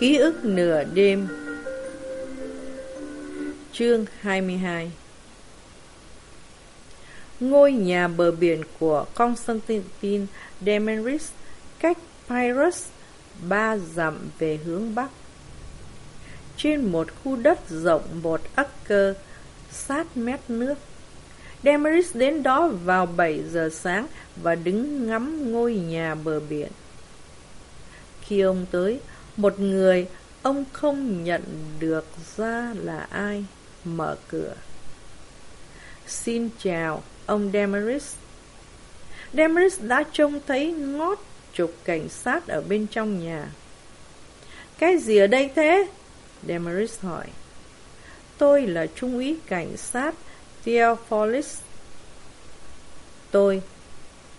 Ký ức nửa đêm Chương 22 Ngôi nhà bờ biển của Constantine Demeris cách Pyrus ba dặm về hướng Bắc. Trên một khu đất rộng một acre sát mét nước. Demeris đến đó vào 7 giờ sáng và đứng ngắm ngôi nhà bờ biển. Khi ông tới, một người ông không nhận được ra là ai mở cửa. Xin chào, ông Demeris. Demeris đã trông thấy ngót chục cảnh sát ở bên trong nhà. Cái gì ở đây thế? Demeris hỏi. Tôi là trung úy cảnh sát Theophilus Tôi.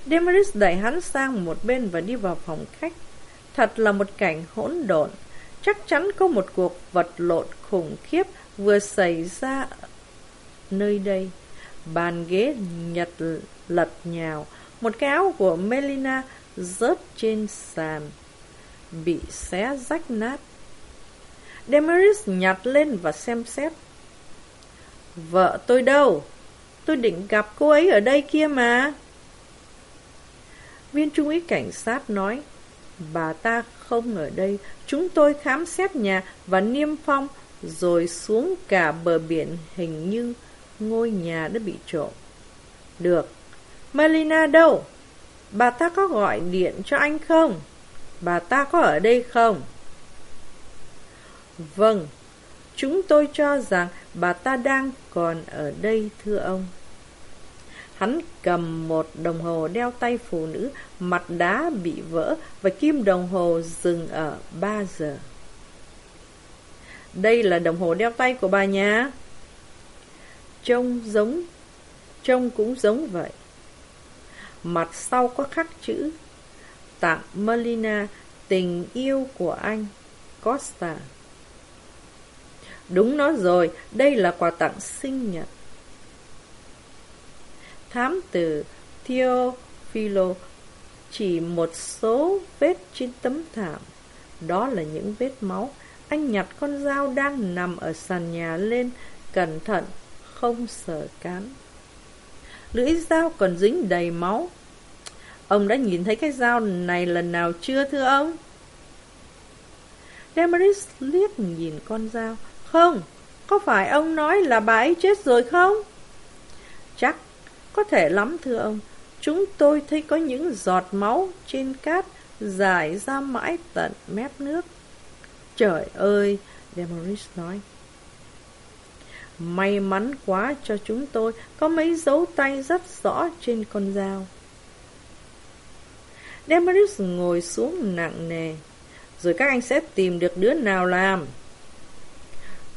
Demeris đẩy hắn sang một bên và đi vào phòng khách. Thật là một cảnh hỗn độn. Chắc chắn có một cuộc vật lộn khủng khiếp vừa xảy ra nơi đây. Bàn ghế nhật lật nhào. Một cái áo của Melina rớt trên sàn, bị xé rách nát. Demaris nhặt lên và xem xét. Vợ tôi đâu? Tôi định gặp cô ấy ở đây kia mà. Viên trung úy cảnh sát nói, bà ta không ở đây, chúng tôi khám xét nhà và niêm phong, rồi xuống cả bờ biển hình như ngôi nhà đã bị trộm. Được, Melina đâu? Bà ta có gọi điện cho anh không? Bà ta có ở đây không? Vâng, chúng tôi cho rằng bà ta đang còn ở đây thưa ông. Hắn cầm một đồng hồ đeo tay phụ nữ, mặt đá bị vỡ và kim đồng hồ dừng ở 3 giờ. Đây là đồng hồ đeo tay của bà nhà. Trông giống, trông cũng giống vậy. Mặt sau có khắc chữ Tặng Melina tình yêu của anh Costa Đúng nó rồi, đây là quà tặng sinh nhật Thám tử Theophilo chỉ một số vết trên tấm thảm Đó là những vết máu Anh nhặt con dao đang nằm ở sàn nhà lên Cẩn thận, không sờ cán Lưỡi dao còn dính đầy máu Ông đã nhìn thấy cái dao này lần nào chưa thưa ông? Demaris liếc nhìn con dao Không, có phải ông nói là bà ấy chết rồi không? Chắc, có thể lắm thưa ông. Chúng tôi thấy có những giọt máu trên cát dài ra mãi tận mép nước. Trời ơi, Demoris nói. May mắn quá cho chúng tôi Có mấy dấu tay rất rõ trên con dao. Demeris ngồi xuống nặng nề. Rồi các anh sẽ tìm được đứa nào làm?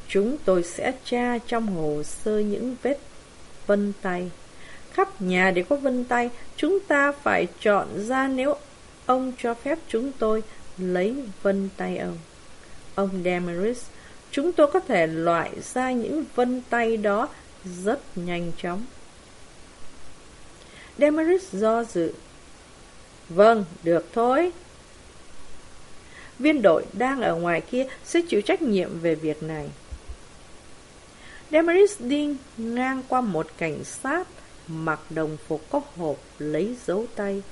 Chúng tôi sẽ tra trong hồ sơ những vết vân tay. Khắp nhà đều có vân tay Chúng ta phải chọn ra nếu ông cho phép chúng tôi lấy vân tay ông Ông Demaris Chúng tôi có thể loại ra những vân tay đó rất nhanh chóng. Demaris do dự. Vâng, được thôi. Viên đội đang ở ngoài kia sẽ chịu trách nhiệm về việc này. Demaris đi ngang qua một cảnh sát mặc đồng phục có hộp lấy dấu tay.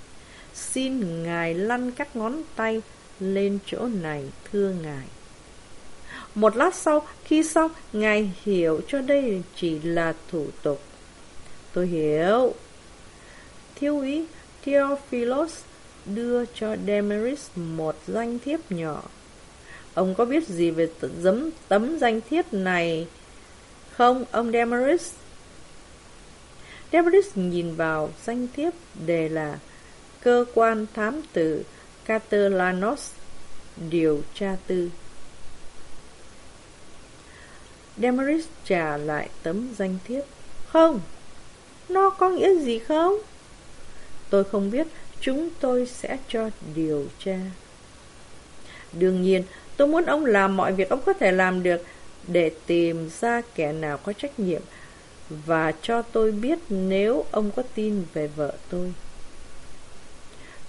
Xin ngài lăn các ngón tay lên chỗ này thưa ngài. Một lát sau, khi xong, Ngài hiểu cho đây chỉ là thủ tục. Tôi hiểu. Thiếu úy Theophilos đưa cho Demeris một danh thiếp nhỏ. Ông có biết gì về tấm, tấm danh thiếp này không, ông Demeris? Demeris nhìn vào danh thiếp đề là Cơ quan thám tử Catalanos điều tra tư. Demaris trả lại tấm danh thiếp. Không, nó có nghĩa gì không? Tôi không biết, chúng tôi sẽ cho điều tra. Đương nhiên, tôi muốn ông làm mọi việc ông có thể làm được để tìm ra kẻ nào có trách nhiệm và cho tôi biết nếu ông có tin về vợ tôi.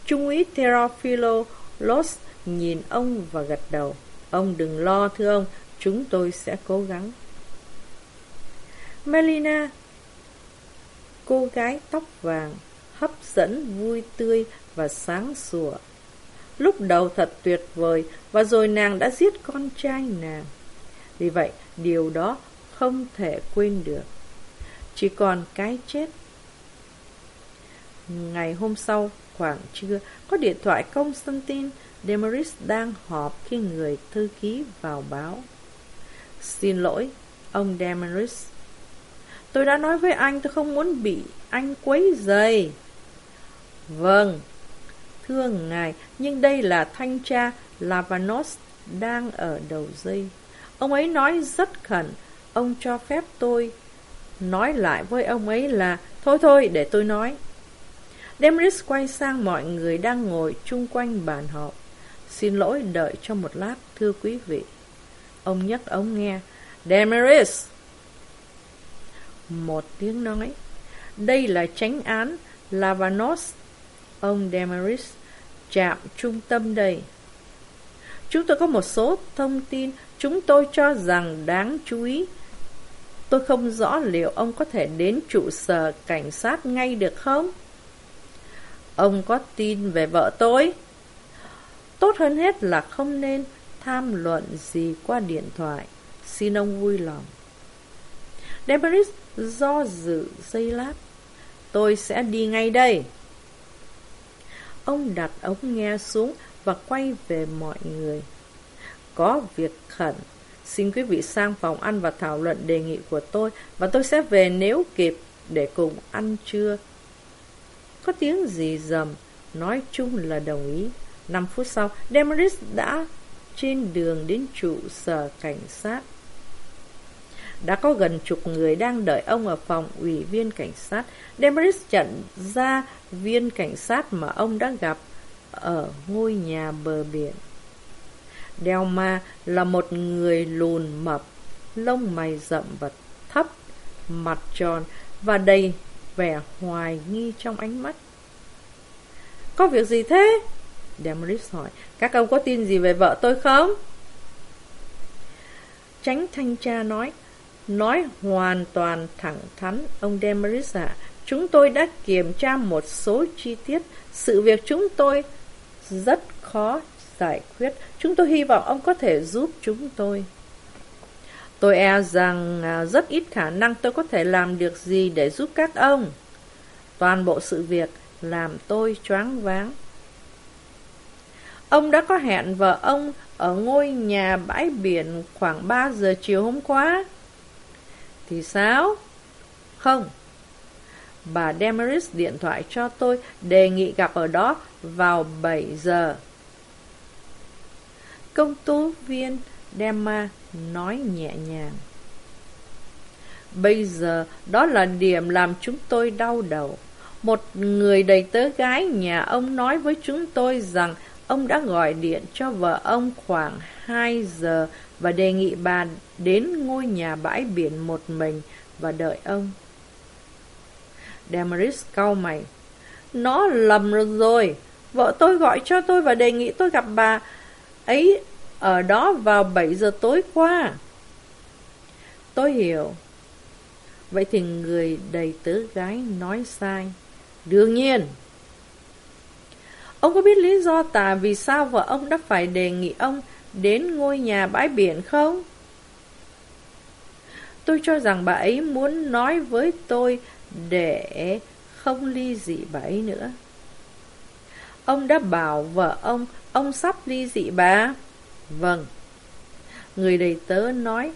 Trung úy Terofilo Los nhìn ông và gật đầu. Ông đừng lo thưa ông, chúng tôi sẽ cố gắng. Melina, cô gái tóc vàng, hấp dẫn, vui tươi và sáng sủa. Lúc đầu thật tuyệt vời và rồi nàng đã giết con trai nàng. Vì vậy, điều đó không thể quên được. Chỉ còn cái chết. Ngày hôm sau, khoảng trưa, có điện thoại Constantine Demaris đang họp khi người thư ký vào báo. Xin lỗi, ông Demaris. Tôi đã nói với anh tôi không muốn bị anh quấy rầy. Vâng, thưa ngài, nhưng đây là thanh tra Lavanos đang ở đầu dây. Ông ấy nói rất khẩn, ông cho phép tôi nói lại với ông ấy là Thôi thôi, để tôi nói. Demris quay sang mọi người đang ngồi chung quanh bàn họp. Xin lỗi đợi cho một lát, thưa quý vị. Ông nhấc ống nghe. Demaris! Một tiếng nói. Đây là tránh án Lavanos. Ông Demaris chạm trung tâm đây. Chúng tôi có một số thông tin chúng tôi cho rằng đáng chú ý. Tôi không rõ liệu ông có thể đến trụ sở cảnh sát ngay được không? Ông có tin về vợ tôi? Tốt hơn hết là không nên tham luận gì qua điện thoại. Xin ông vui lòng. Demaris do dự giây lát. Tôi sẽ đi ngay đây. Ông đặt ống nghe xuống và quay về mọi người. Có việc khẩn. Xin quý vị sang phòng ăn và thảo luận đề nghị của tôi và tôi sẽ về nếu kịp để cùng ăn trưa. Có tiếng gì dầm, nói chung là đồng ý. 5 phút sau, Demaris đã trên đường đến trụ sở cảnh sát. Đã có gần chục người đang đợi ông ở phòng ủy viên cảnh sát. Demaris nhận ra viên cảnh sát mà ông đã gặp ở ngôi nhà bờ biển. Delma là một người lùn mập, lông mày rậm và thấp, mặt tròn và đầy vẻ hoài nghi trong ánh mắt. Có việc gì thế? Damaris hỏi, các ông có tin gì về vợ tôi không? Tránh thanh tra nói, nói hoàn toàn thẳng thắn, ông Damaris ạ, chúng tôi đã kiểm tra một số chi tiết, sự việc chúng tôi rất khó giải quyết, chúng tôi hy vọng ông có thể giúp chúng tôi. Tôi e rằng à, rất ít khả năng tôi có thể làm được gì để giúp các ông. Toàn bộ sự việc làm tôi choáng váng. Ông đã có hẹn vợ ông ở ngôi nhà bãi biển khoảng 3 giờ chiều hôm qua. Thì sao? Không. Bà Demaris điện thoại cho tôi đề nghị gặp ở đó vào 7 giờ. Công tố viên Dema nói nhẹ nhàng. Bây giờ, đó là điểm làm chúng tôi đau đầu. Một người đầy tớ gái nhà ông nói với chúng tôi rằng ông đã gọi điện cho vợ ông khoảng 2 giờ và đề nghị bà đến ngôi nhà bãi biển một mình và đợi ông. Damaris cau mày. Nó lầm rồi. Vợ tôi gọi cho tôi và đề nghị tôi gặp bà ấy ở đó vào 7 giờ tối qua. Tôi hiểu. Vậy thì người đầy tớ gái nói sai. Đương nhiên. Ông có biết lý do tại vì sao vợ ông đã phải đề nghị ông đến ngôi nhà bãi biển không? Tôi cho rằng bà ấy muốn nói với tôi để không ly dị bà ấy nữa. Ông đã bảo vợ ông, ông sắp ly dị bà. Vâng. Người đầy tớ nói,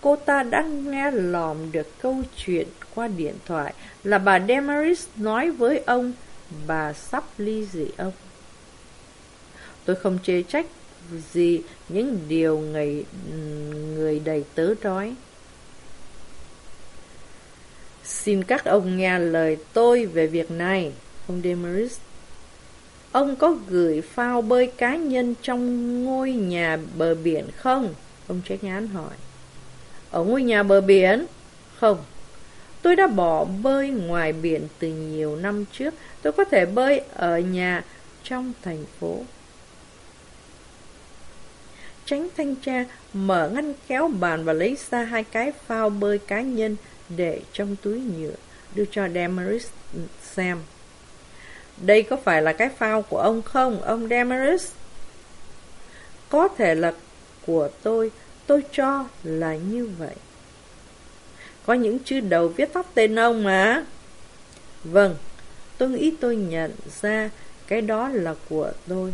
cô ta đã nghe lòm được câu chuyện qua điện thoại là bà Demaris nói với ông bà sắp ly dị ông. Tôi không chê trách gì những điều người, người đầy tớ nói. Xin các ông nghe lời tôi về việc này, ông Demaris. Ông có gửi phao bơi cá nhân trong ngôi nhà bờ biển không? Ông trách án hỏi. Ở ngôi nhà bờ biển? Không. Tôi đã bỏ bơi ngoài biển từ nhiều năm trước. Tôi có thể bơi ở nhà trong thành phố. Tránh thanh tra mở ngăn kéo bàn và lấy ra hai cái phao bơi cá nhân để trong túi nhựa, đưa cho Damaris xem. Đây có phải là cái phao của ông không, ông Damaris? Có thể là của tôi, tôi cho là như vậy. Có những chữ đầu viết tắt tên ông mà. Vâng, tôi nghĩ tôi nhận ra cái đó là của tôi.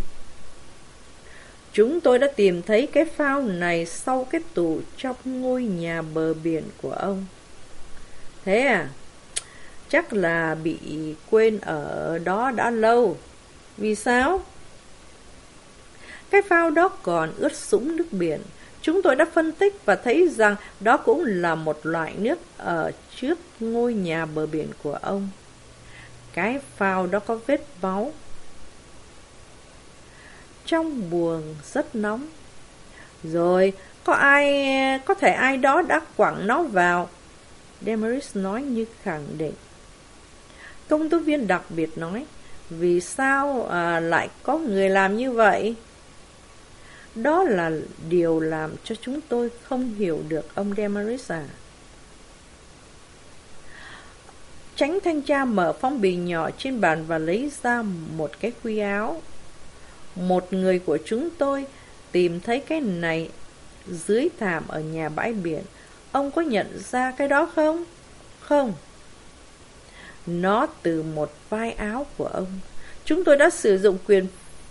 Chúng tôi đã tìm thấy cái phao này sau cái tủ trong ngôi nhà bờ biển của ông. Thế à? Chắc là bị quên ở đó đã lâu. Vì sao? Cái phao đó còn ướt sũng nước biển. Chúng tôi đã phân tích và thấy rằng đó cũng là một loại nước ở trước ngôi nhà bờ biển của ông. Cái phao đó có vết máu. Trong buồng rất nóng. Rồi, có ai, có thể ai đó đã quẳng nó vào. demeris nói như khẳng định. Công tố viên đặc biệt nói, vì sao à, lại có người làm như vậy? Đó là điều làm cho chúng tôi không hiểu được ông Demaris à. Tránh thanh tra mở phong bì nhỏ trên bàn và lấy ra một cái khuy áo. Một người của chúng tôi tìm thấy cái này dưới thảm ở nhà bãi biển. Ông có nhận ra cái đó không? Không. Nó từ một vai áo của ông. Chúng tôi đã sử dụng quyền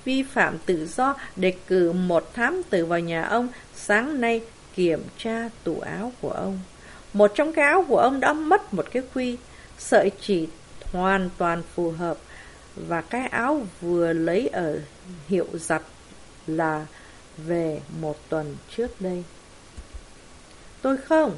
vi phạm tự do để cử một thám tử vào nhà ông sáng nay kiểm tra tủ áo của ông. Một trong cái áo của ông đã mất một cái khuy, sợi chỉ hoàn toàn phù hợp và cái áo vừa lấy ở hiệu giặt là về một tuần trước đây. Tôi không.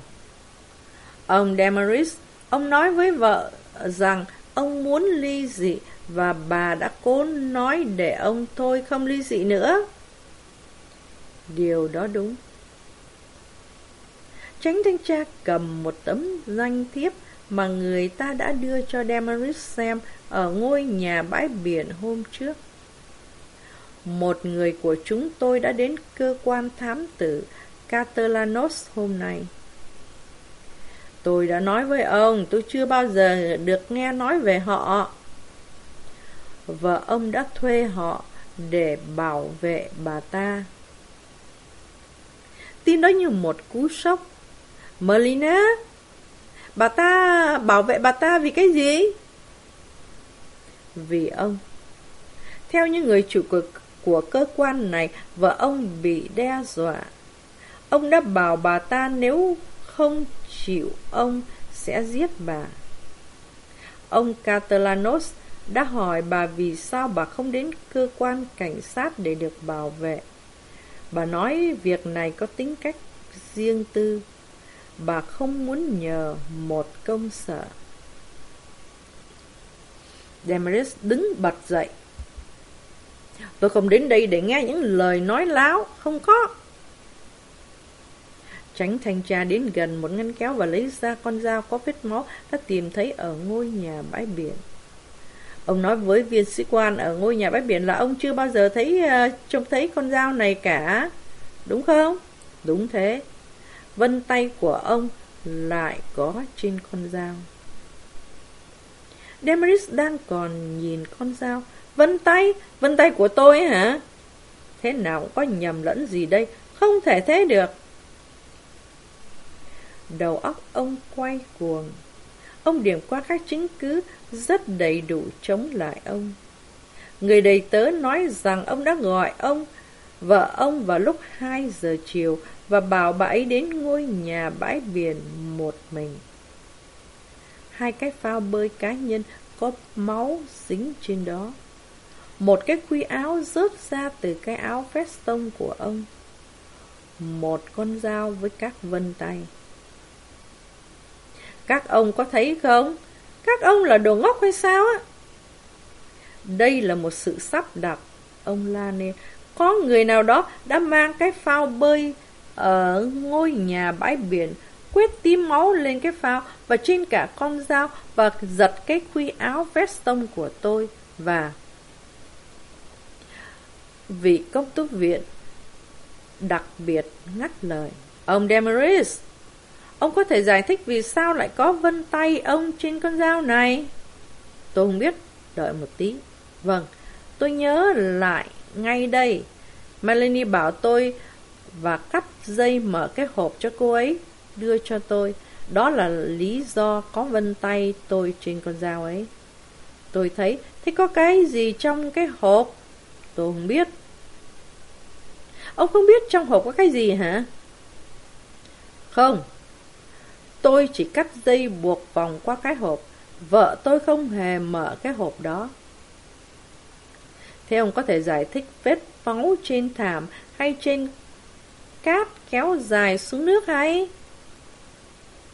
Ông Demaris, ông nói với vợ rằng ông muốn ly dị và bà đã cố nói để ông thôi không ly dị nữa. Điều đó đúng. Tránh thanh tra cầm một tấm danh thiếp mà người ta đã đưa cho Demaris xem ở ngôi nhà bãi biển hôm trước. Một người của chúng tôi đã đến cơ quan thám tử Catalanos hôm nay. Tôi đã nói với ông, tôi chưa bao giờ được nghe nói về họ. Vợ ông đã thuê họ để bảo vệ bà ta. Tin đó như một cú sốc. Melina, bà ta bảo vệ bà ta vì cái gì? Vì ông. Theo những người chủ của, của cơ quan này, vợ ông bị đe dọa. Ông đã bảo bà ta nếu không chịu ông sẽ giết bà. Ông Catalanos đã hỏi bà vì sao bà không đến cơ quan cảnh sát để được bảo vệ. Bà nói việc này có tính cách riêng tư. Bà không muốn nhờ một công sở. Demaris đứng bật dậy. Tôi không đến đây để nghe những lời nói láo, không có. Tránh thanh tra đến gần một ngăn kéo và lấy ra con dao có vết máu đã tìm thấy ở ngôi nhà bãi biển. Ông nói với viên sĩ quan ở ngôi nhà bãi biển là ông chưa bao giờ thấy uh, trông thấy con dao này cả. Đúng không? Đúng thế. Vân tay của ông lại có trên con dao. Demaris đang còn nhìn con dao. Vân tay? Vân tay của tôi hả? Thế nào có nhầm lẫn gì đây? Không thể thế được. Đầu óc ông quay cuồng. Ông điểm qua các chứng cứ rất đầy đủ chống lại ông. Người đầy tớ nói rằng ông đã gọi ông, vợ ông vào lúc 2 giờ chiều và bảo bà ấy đến ngôi nhà bãi biển một mình. Hai cái phao bơi cá nhân có máu dính trên đó. Một cái khuy áo rớt ra từ cái áo veston của ông. Một con dao với các vân tay. Các ông có thấy không? Các ông là đồ ngốc hay sao á? Đây là một sự sắp đặt, ông la nè, Có người nào đó đã mang cái phao bơi ở ngôi nhà bãi biển, quyết tím máu lên cái phao và trên cả con dao và giật cái khuy áo veston của tôi và vị công tố viện đặc biệt ngắt lời. Ông Demeris ông có thể giải thích vì sao lại có vân tay ông trên con dao này? Tôi không biết, đợi một tí. Vâng, tôi nhớ lại ngay đây. Melanie bảo tôi và cắt dây mở cái hộp cho cô ấy, đưa cho tôi. Đó là lý do có vân tay tôi trên con dao ấy. Tôi thấy, thế có cái gì trong cái hộp? Tôi không biết. Ông không biết trong hộp có cái gì hả? Không. Tôi chỉ cắt dây buộc vòng qua cái hộp. Vợ tôi không hề mở cái hộp đó. Thế ông có thể giải thích vết máu trên thảm hay trên cát kéo dài xuống nước hay?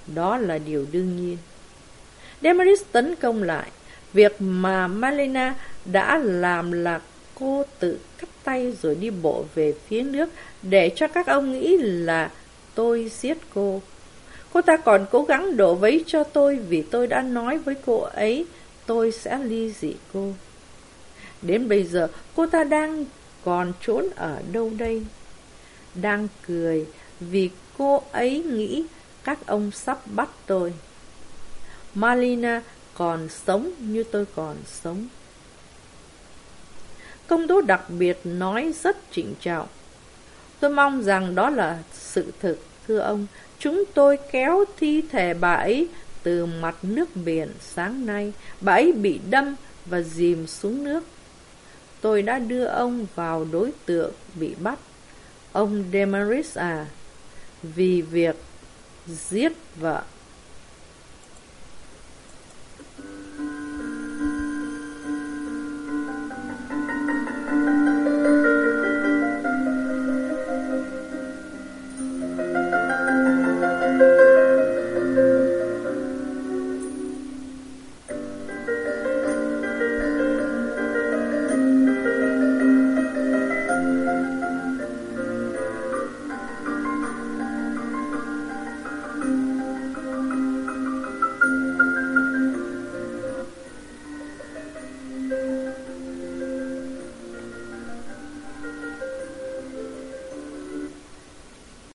Đó là điều đương nhiên. Demaris tấn công lại. Việc mà Malena đã làm là cô tự cắt tay rồi đi bộ về phía nước để cho các ông nghĩ là tôi giết cô. Cô ta còn cố gắng đổ vấy cho tôi vì tôi đã nói với cô ấy tôi sẽ ly dị cô. Đến bây giờ cô ta đang còn trốn ở đâu đây? Đang cười vì cô ấy nghĩ các ông sắp bắt tôi. Malina còn sống như tôi còn sống. Công tố đặc biệt nói rất trịnh trọng. Tôi mong rằng đó là sự thực, thưa ông. Chúng tôi kéo thi thể bà ấy từ mặt nước biển sáng nay. Bà ấy bị đâm và dìm xuống nước. Tôi đã đưa ông vào đối tượng bị bắt. Ông Demaris à, vì việc giết vợ.